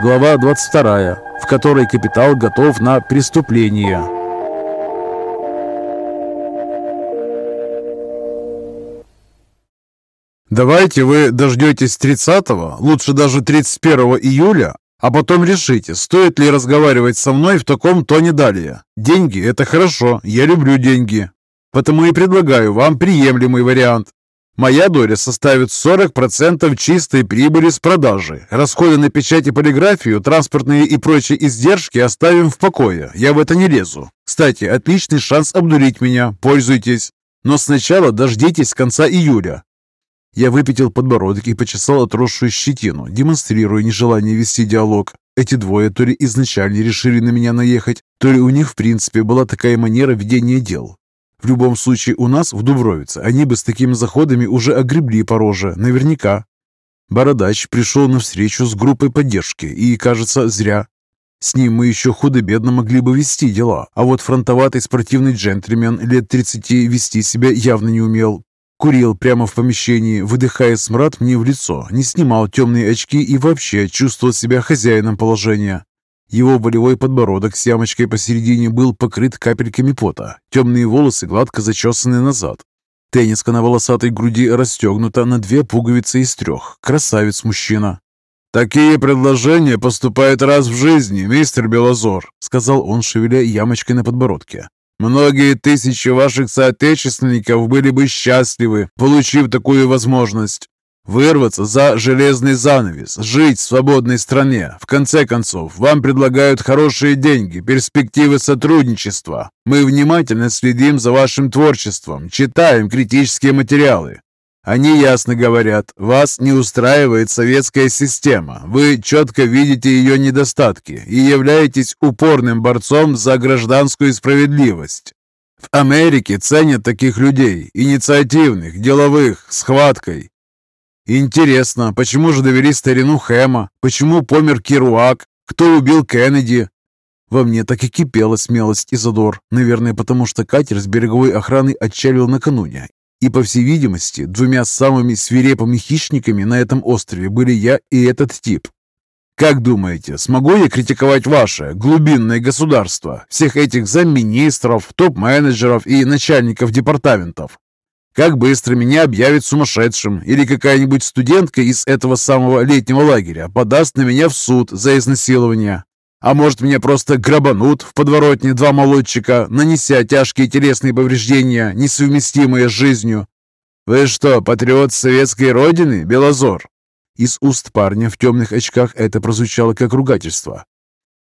глава 22, в которой капитал готов на преступление. Давайте вы дождетесь 30-го, лучше даже 31 июля, а потом решите, стоит ли разговаривать со мной в таком тоне далее. Деньги – это хорошо, я люблю деньги. Потому и предлагаю вам приемлемый вариант. Моя доля составит 40% чистой прибыли с продажи. Расходы на печать и полиграфию, транспортные и прочие издержки оставим в покое. Я в это не лезу. Кстати, отличный шанс обдурить меня. Пользуйтесь. Но сначала дождитесь конца июля. Я выпятил подбородок и почесал отросшую щетину, демонстрируя нежелание вести диалог. Эти двое то ли изначально решили на меня наехать, то ли у них в принципе была такая манера ведения дел. В любом случае у нас в Дубровице они бы с такими заходами уже огребли по роже, наверняка. Бородач пришел на встречу с группой поддержки, и, кажется, зря. С ним мы еще худо-бедно могли бы вести дела, а вот фронтоватый спортивный джентльмен лет 30 вести себя явно не умел. Курил прямо в помещении, выдыхая смрад мне в лицо, не снимал темные очки и вообще чувствовал себя хозяином положения. Его болевой подбородок с ямочкой посередине был покрыт капельками пота. Темные волосы гладко зачесаны назад. Тенниска на волосатой груди расстегнута на две пуговицы из трех. Красавец-мужчина. «Такие предложения поступают раз в жизни, мистер Белозор», сказал он, шевеля ямочкой на подбородке. «Многие тысячи ваших соотечественников были бы счастливы, получив такую возможность. Вырваться за железный занавес, жить в свободной стране. В конце концов, вам предлагают хорошие деньги, перспективы сотрудничества. Мы внимательно следим за вашим творчеством, читаем критические материалы. Они ясно говорят, вас не устраивает советская система. Вы четко видите ее недостатки и являетесь упорным борцом за гражданскую справедливость. В Америке ценят таких людей, инициативных, деловых, с хваткой. Интересно, почему же довели старину Хэма? Почему помер Керуак? Кто убил Кеннеди? Во мне так и кипела смелость и задор. Наверное, потому что катер с береговой охраны отчалил накануне. И, по всей видимости, двумя самыми свирепыми хищниками на этом острове были я и этот тип. Как думаете, смогу я критиковать ваше глубинное государство, всех этих замминистров, топ-менеджеров и начальников департаментов? Как быстро меня объявят сумасшедшим, или какая-нибудь студентка из этого самого летнего лагеря подаст на меня в суд за изнасилование. А может, меня просто грабанут в подворотне два молодчика, нанеся тяжкие телесные повреждения, несовместимые с жизнью. Вы что, патриот советской родины, Белозор? Из уст парня в темных очках это прозвучало как ругательство.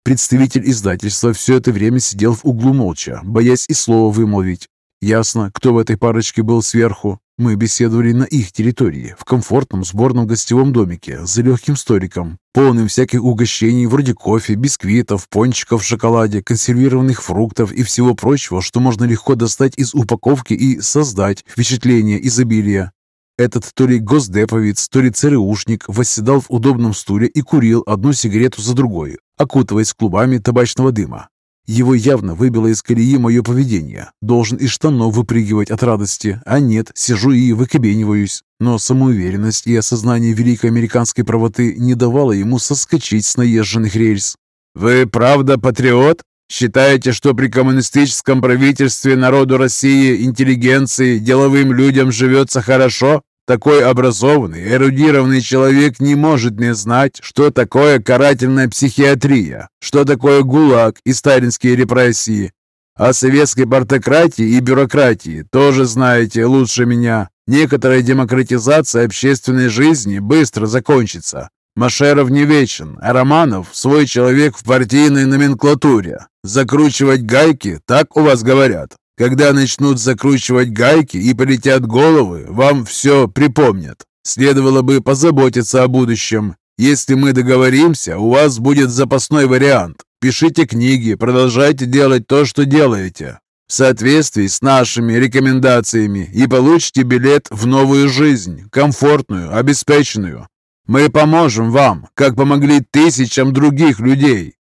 Представитель издательства все это время сидел в углу молча, боясь и слова вымолвить. Ясно, кто в этой парочке был сверху. Мы беседовали на их территории, в комфортном сборном гостевом домике, за легким столиком, полным всяких угощений вроде кофе, бисквитов, пончиков в шоколаде, консервированных фруктов и всего прочего, что можно легко достать из упаковки и создать впечатление изобилия. Этот то ли госдеповец, то ли ЦРУшник восседал в удобном стуле и курил одну сигарету за другой, окутываясь клубами табачного дыма. Его явно выбило из колеи мое поведение. Должен из штанов выпрыгивать от радости, а нет, сижу и выкобениваюсь. Но самоуверенность и осознание великой американской правоты не давало ему соскочить с наезженных рельс. «Вы правда патриот? Считаете, что при коммунистическом правительстве народу России, интеллигенции, деловым людям живется хорошо?» Такой образованный, эрудированный человек не может не знать, что такое карательная психиатрия, что такое ГУЛАГ и сталинские репрессии. О советской партократии и бюрократии тоже знаете лучше меня. Некоторая демократизация общественной жизни быстро закончится. Машеров не вечен, а Романов – свой человек в партийной номенклатуре. Закручивать гайки, так у вас говорят. Когда начнут закручивать гайки и полетят головы, вам все припомнят. Следовало бы позаботиться о будущем. Если мы договоримся, у вас будет запасной вариант. Пишите книги, продолжайте делать то, что делаете. В соответствии с нашими рекомендациями и получите билет в новую жизнь, комфортную, обеспеченную. Мы поможем вам, как помогли тысячам других людей.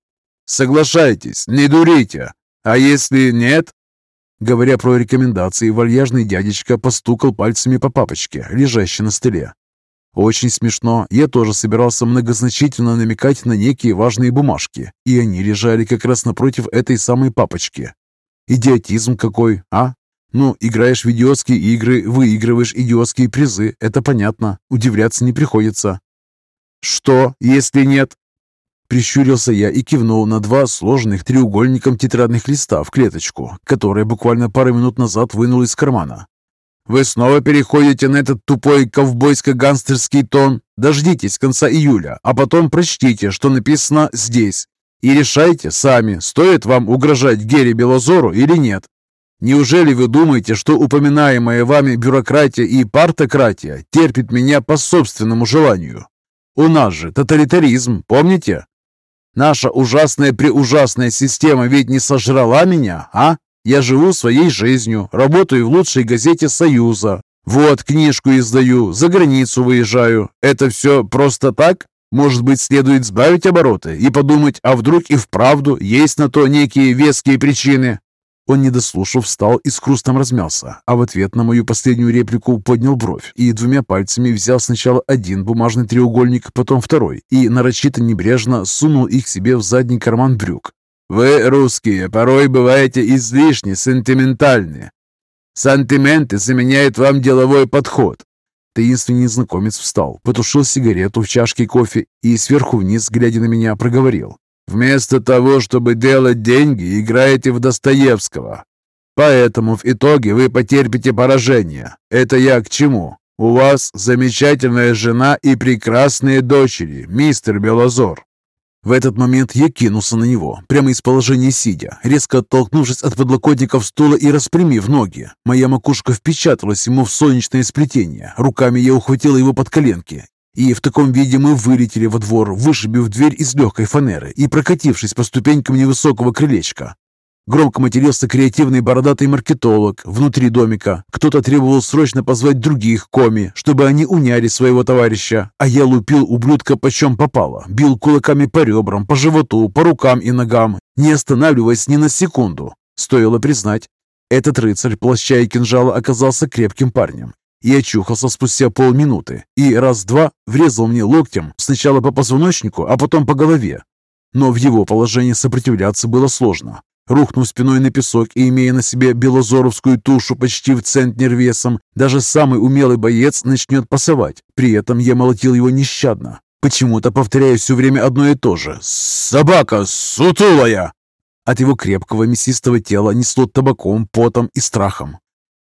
Соглашайтесь, не дурите. А если нет, Говоря про рекомендации, вальяжный дядечка постукал пальцами по папочке, лежащей на столе. Очень смешно. Я тоже собирался многозначительно намекать на некие важные бумажки, и они лежали как раз напротив этой самой папочки. Идиотизм какой, а? Ну, играешь в идиотские игры, выигрываешь идиотские призы, это понятно. Удивляться не приходится. Что, если нет? Прищурился я и кивнул на два сложенных треугольником тетрадных листа в клеточку, которые буквально пару минут назад вынул из кармана. «Вы снова переходите на этот тупой ковбойско-гангстерский тон? Дождитесь конца июля, а потом прочтите, что написано здесь, и решайте сами, стоит вам угрожать Гере Белозору или нет. Неужели вы думаете, что упоминаемая вами бюрократия и партократия терпит меня по собственному желанию? У нас же тоталитаризм, помните? Наша ужасная-преужасная система ведь не сожрала меня, а? Я живу своей жизнью, работаю в лучшей газете Союза. Вот, книжку издаю, за границу выезжаю. Это все просто так? Может быть, следует сбавить обороты и подумать, а вдруг и вправду есть на то некие веские причины? Он, не дослушав, встал и с хрустом размялся, а в ответ на мою последнюю реплику поднял бровь и двумя пальцами взял сначала один бумажный треугольник, потом второй, и нарочито небрежно сунул их себе в задний карман брюк. «Вы, русские, порой бываете излишне сентиментальны. Сантименты заменяют вам деловой подход. Таинственный незнакомец встал, потушил сигарету в чашке кофе и сверху вниз, глядя на меня, проговорил. Вместо того, чтобы делать деньги, играете в Достоевского. Поэтому в итоге вы потерпите поражение. Это я к чему? У вас замечательная жена и прекрасные дочери, мистер Белозор. В этот момент я кинулся на него, прямо из положения сидя, резко оттолкнувшись от подлокотников стула и распрямив ноги. Моя макушка впечаталась ему в солнечное сплетение. Руками я ухватил его под коленки и в таком виде мы вылетели во двор, вышибив дверь из легкой фанеры и прокатившись по ступенькам невысокого крылечка. Громко матерился креативный бородатый маркетолог внутри домика. Кто-то требовал срочно позвать других коми, чтобы они уняли своего товарища. А я лупил ублюдка почем попало. Бил кулаками по ребрам, по животу, по рукам и ногам, не останавливаясь ни на секунду. Стоило признать, этот рыцарь плаща и кинжала оказался крепким парнем я очухался спустя полминуты и раз-два врезал мне локтем сначала по позвоночнику, а потом по голове. Но в его положении сопротивляться было сложно. Рухнув спиной на песок и имея на себе белозоровскую тушу почти в центнер весом, даже самый умелый боец начнет пасовать. При этом я молотил его нещадно. Почему-то повторяю все время одно и то же. «Собака сутулая!» От его крепкого мясистого тела несло табаком, потом и страхом.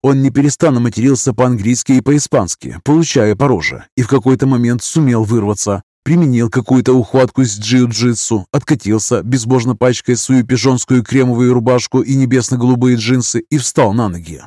Он не перестанно матерился по-английски и по-испански, получая по роже, и в какой-то момент сумел вырваться. Применил какую-то ухватку с джиу-джитсу, откатился, безбожно пачкая свою пижонскую кремовую рубашку и небесно-голубые джинсы, и встал на ноги.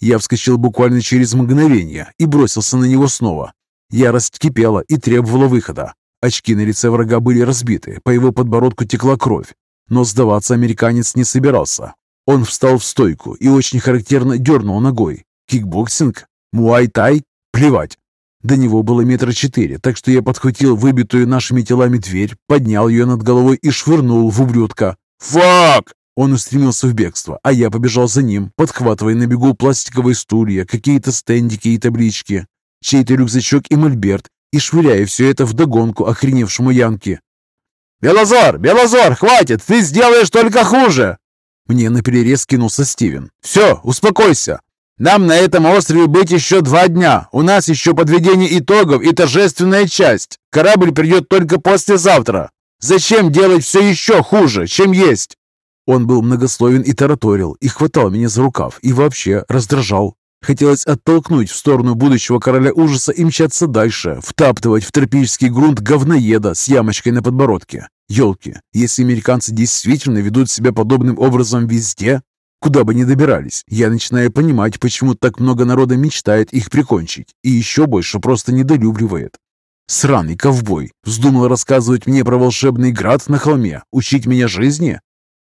Я вскочил буквально через мгновение и бросился на него снова. Ярость кипела и требовала выхода. Очки на лице врага были разбиты, по его подбородку текла кровь. Но сдаваться американец не собирался. Он встал в стойку и очень характерно дернул ногой. Кикбоксинг? Муай-тай? Плевать. До него было метра четыре, так что я подхватил выбитую нашими телами дверь, поднял ее над головой и швырнул в ублюдка. «Fuck!» Он устремился в бегство, а я побежал за ним, подхватывая на бегу пластиковые стулья, какие-то стендики и таблички, чей-то рюкзачок и мольберт, и швыряя все это вдогонку охреневшему Янке. «Белозор! Белозор! Хватит! Ты сделаешь только хуже!» Мне на перерез кинулся Стивен. «Все, успокойся. Нам на этом острове быть еще два дня. У нас еще подведение итогов и торжественная часть. Корабль придет только послезавтра. Зачем делать все еще хуже, чем есть?» Он был многословен и тараторил, и хватал меня за рукав, и вообще раздражал. Хотелось оттолкнуть в сторону будущего короля ужаса и мчаться дальше, втаптывать в тропический грунт говноеда с ямочкой на подбородке. Елки, если американцы действительно ведут себя подобным образом везде, куда бы ни добирались, я начинаю понимать, почему так много народа мечтает их прикончить и еще больше просто недолюбливает. Сраный ковбой вздумал рассказывать мне про волшебный град на холме, учить меня жизни?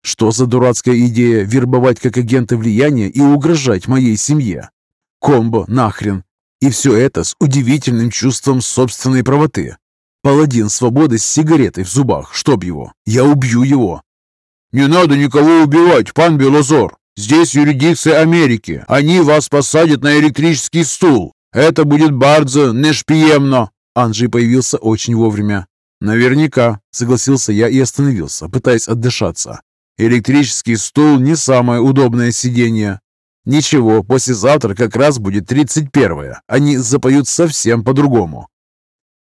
Что за дурацкая идея вербовать как агента влияния и угрожать моей семье? Комбо нахрен. И все это с удивительным чувством собственной правоты. Паладин свободы с сигаретой в зубах, чтоб его. Я убью его. «Не надо никого убивать, пан Белозор. Здесь юрисдикция Америки. Они вас посадят на электрический стул. Это будет бардзо нешпиемно. Анджей появился очень вовремя. «Наверняка», — согласился я и остановился, пытаясь отдышаться. «Электрический стул не самое удобное сиденье». «Ничего, послезавтра как раз будет 31-е. Они запоют совсем по-другому».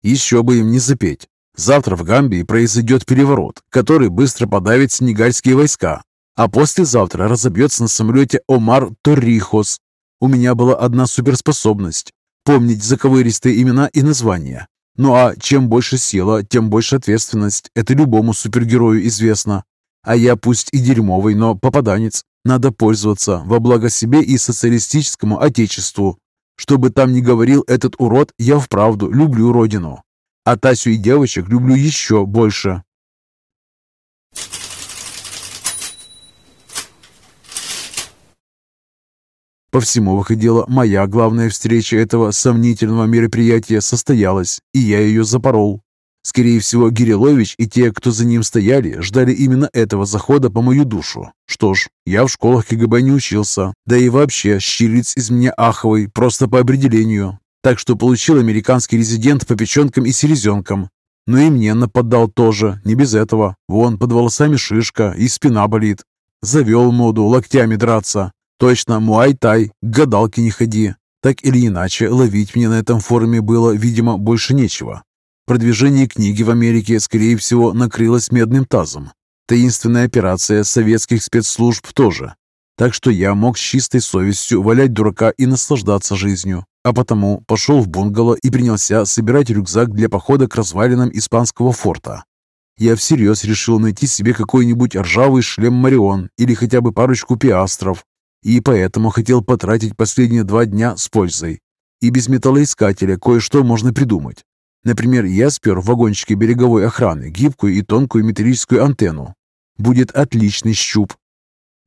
Еще бы им не запеть. Завтра в Гамбии произойдет переворот, который быстро подавит сенегальские войска, а послезавтра разобьется на самолете Омар Торрихос. У меня была одна суперспособность – помнить заковыристые имена и названия. Ну а чем больше сила, тем больше ответственность. Это любому супергерою известно. А я пусть и дерьмовый, но попаданец. Надо пользоваться во благо себе и социалистическому отечеству. Что бы там ни говорил этот урод, я вправду люблю родину. А Тасю и девочек люблю еще больше. По всему выходило, моя главная встреча этого сомнительного мероприятия состоялась, и я ее запорол. Скорее всего, Гирилович и те, кто за ним стояли, ждали именно этого захода по мою душу. Что ж, я в школах КГБ не учился, да и вообще щелиц из меня аховый, просто по определению. Так что получил американский резидент по печенкам и селезенкам. Но и мне нападал тоже, не без этого. Вон, под волосами шишка и спина болит. Завел моду локтями драться. Точно, муай-тай, к гадалке не ходи. Так или иначе, ловить мне на этом форуме было, видимо, больше нечего. Продвижение книги в Америке, скорее всего, накрылось медным тазом. Таинственная операция советских спецслужб тоже. Так что я мог с чистой совестью валять дурака и наслаждаться жизнью. А потому пошел в бунгало и принялся собирать рюкзак для похода к развалинам испанского форта. Я всерьез решил найти себе какой-нибудь ржавый шлем Марион или хотя бы парочку пиастров, и поэтому хотел потратить последние два дня с пользой. И без металлоискателя кое-что можно придумать. Например, я спер в вагончике береговой охраны гибкую и тонкую металлическую антенну. Будет отличный щуп.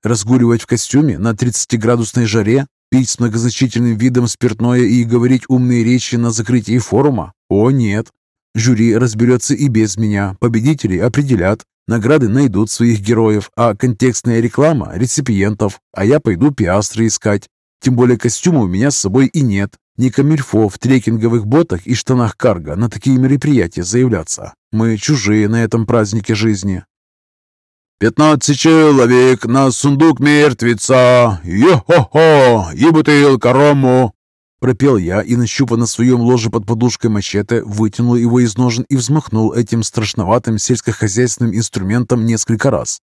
Разгуливать в костюме на 30-градусной жаре, пить с многозначительным видом спиртное и говорить умные речи на закрытии форума? О, нет. Жюри разберется и без меня, победителей определят, Награды найдут своих героев, а контекстная реклама – реципиентов, а я пойду пиастры искать. Тем более костюма у меня с собой и нет. Не камильфо в трекинговых ботах и штанах карго на такие мероприятия заявляться. Мы чужие на этом празднике жизни. «Пятнадцать человек на сундук мертвеца! Йо-хо-хо! И бутылка рому!» Пропел я и, нащупав на своем ложе под подушкой мачете, вытянул его из ножен и взмахнул этим страшноватым сельскохозяйственным инструментом несколько раз.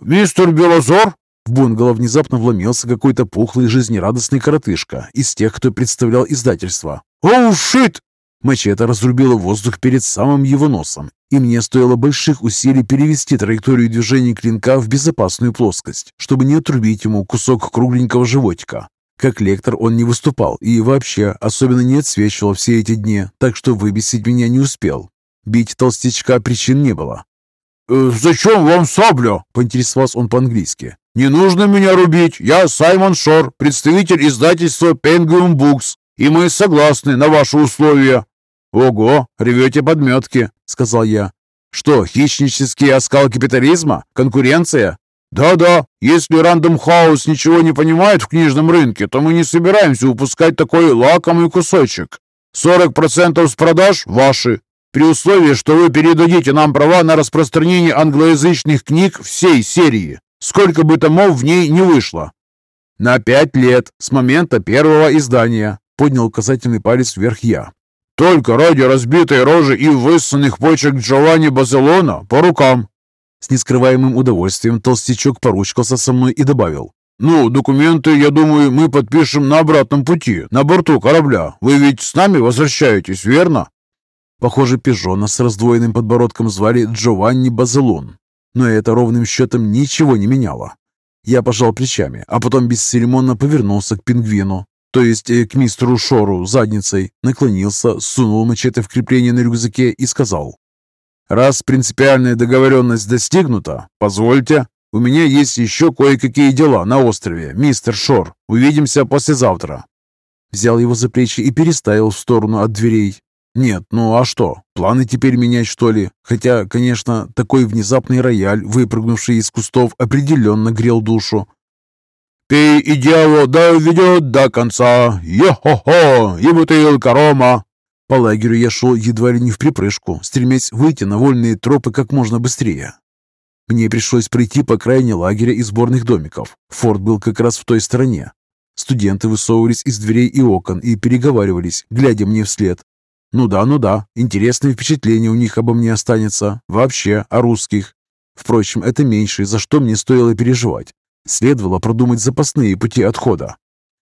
«Мистер Белозор!» В бунгало внезапно вломился какой-то пухлый жизнерадостный коротышка из тех, кто представлял издательство. «Оу, шит!» Мачете разрубила воздух перед самым его носом, и мне стоило больших усилий перевести траекторию движения клинка в безопасную плоскость, чтобы не отрубить ему кусок кругленького животика. Как лектор он не выступал и вообще особенно не отсвечивал все эти дни, так что выбесить меня не успел. Бить толстячка причин не было. «Э, «Зачем вам сабля?» – поинтересовался он по-английски. «Не нужно меня рубить. Я Саймон Шор, представитель издательства Penguin Books, и мы согласны на ваши условия». «Ого, ревете подметки», – сказал я. «Что, хищнический оскал капитализма? Конкуренция? «Да-да, если Рандом Хаус ничего не понимает в книжном рынке, то мы не собираемся упускать такой лакомый кусочек. 40% с продаж ваши, при условии, что вы передадите нам права на распространение англоязычных книг всей серии, сколько бы томов в ней не вышло». «На пять лет, с момента первого издания», — поднял указательный палец вверх я. «Только ради разбитой рожи и высосанных почек Джованни Базелона по рукам», с нескрываемым удовольствием толстячок поручкался со мной и добавил. «Ну, документы, я думаю, мы подпишем на обратном пути, на борту корабля. Вы ведь с нами возвращаетесь, верно?» Похоже, пижона с раздвоенным подбородком звали Джованни Базелон. Но это ровным счетом ничего не меняло. Я пожал плечами, а потом бесцеремонно повернулся к пингвину, то есть э, к мистеру Шору задницей, наклонился, сунул мачете в крепление на рюкзаке и сказал Раз принципиальная договоренность достигнута, позвольте, у меня есть еще кое-какие дела на острове, мистер Шор. Увидимся послезавтра». Взял его за плечи и переставил в сторону от дверей. «Нет, ну а что, планы теперь менять, что ли? Хотя, конечно, такой внезапный рояль, выпрыгнувший из кустов, определенно грел душу. «Пей и дело да ведет до конца, йо-хо-хо, и бутылка рома!» По лагерю я шел едва ли не в припрыжку, стремясь выйти на вольные тропы как можно быстрее. Мне пришлось пройти по крайне лагеря и сборных домиков. Форт был как раз в той стороне. Студенты высовывались из дверей и окон и переговаривались, глядя мне вслед. Ну да, ну да, интересное впечатление у них обо мне останется. Вообще, о русских. Впрочем, это меньше, за что мне стоило переживать. Следовало продумать запасные пути отхода.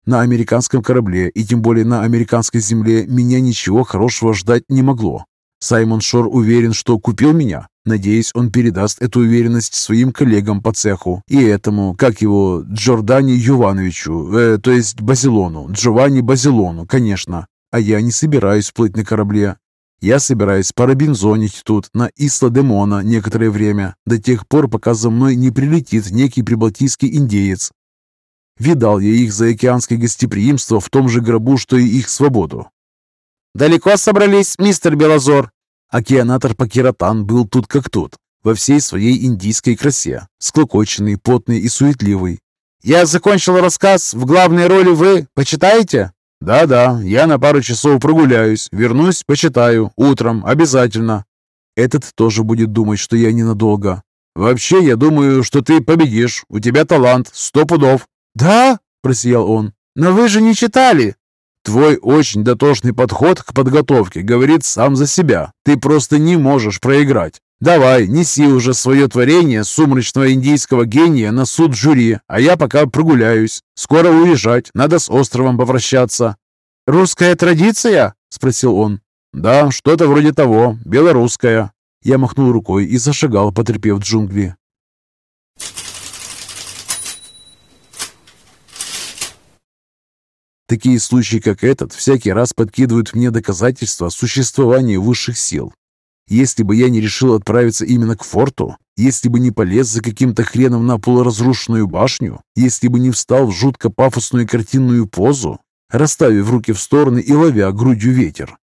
На американском корабле и тем более на американской земле меня ничего хорошего ждать не могло. Саймон Шор уверен, что купил меня. Надеюсь, он передаст эту уверенность своим коллегам по цеху и этому, как его, Джордани Ювановичу, э, то есть Базилону, Джованни Базилону, конечно. А я не собираюсь плыть на корабле. Я собираюсь парабензонить тут, на Исла-де-Мона, некоторое время, до тех пор, пока за мной не прилетит некий прибалтийский индеец. Видал я их за океанское гостеприимство в том же гробу, что и их свободу. «Далеко собрались, мистер Белозор?» Океанатор Пакиратан был тут как тут, во всей своей индийской красе, склокоченный, потный и суетливый. «Я закончил рассказ. В главной роли вы. Почитаете?» «Да-да, я на пару часов прогуляюсь, вернусь, почитаю, утром, обязательно». Этот тоже будет думать, что я ненадолго. «Вообще, я думаю, что ты победишь. У тебя талант, сто пудов». «Да?» – просиял он. «Но вы же не читали!» Твой очень дотошный подход к подготовке говорит сам за себя. Ты просто не можешь проиграть. Давай, неси уже свое творение сумрачного индийского гения на суд жюри, а я пока прогуляюсь. Скоро уезжать, надо с островом попрощаться». «Русская традиция?» – спросил он. «Да, что-то вроде того, белорусская». Я махнул рукой и зашагал, потерпев джунгли. Такие случаи, как этот, всякий раз подкидывают мне доказательства существования высших сил. Если бы я не решил отправиться именно к форту, если бы не полез за каким-то хреном на полуразрушенную башню, если бы не встал в жутко пафосную картинную позу, расставив руки в стороны и ловя грудью ветер,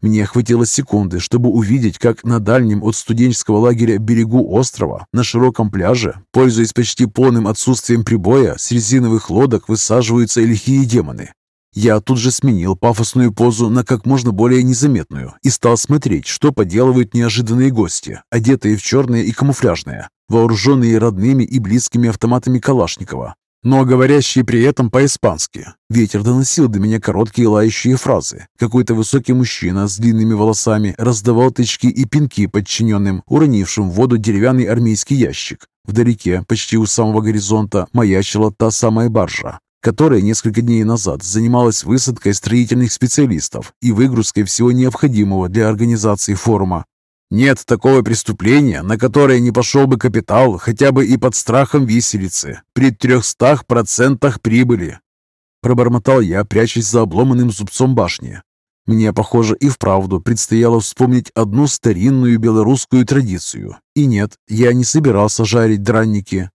мне хватило секунды, чтобы увидеть, как на дальнем от студенческого лагеря берегу острова, на широком пляже, пользуясь почти полным отсутствием прибоя, с резиновых лодок высаживаются лихие демоны. Я тут же сменил пафосную позу на как можно более незаметную и стал смотреть, что поделывают неожиданные гости, одетые в черное и камуфляжное, вооруженные родными и близкими автоматами Калашникова, но говорящие при этом по-испански. Ветер доносил до меня короткие лающие фразы. Какой-то высокий мужчина с длинными волосами раздавал тычки и пинки подчиненным, уронившим в воду деревянный армейский ящик. Вдалеке, почти у самого горизонта, маячила та самая баржа, которая несколько дней назад занималась высадкой строительных специалистов и выгрузкой всего необходимого для организации форума. Нет такого преступления, на которое не пошел бы капитал хотя бы и под страхом виселицы при 300% прибыли. Пробормотал я, прячась за обломанным зубцом башни. Мне, похоже, и вправду предстояло вспомнить одну старинную белорусскую традицию. И нет, я не собирался жарить дранники,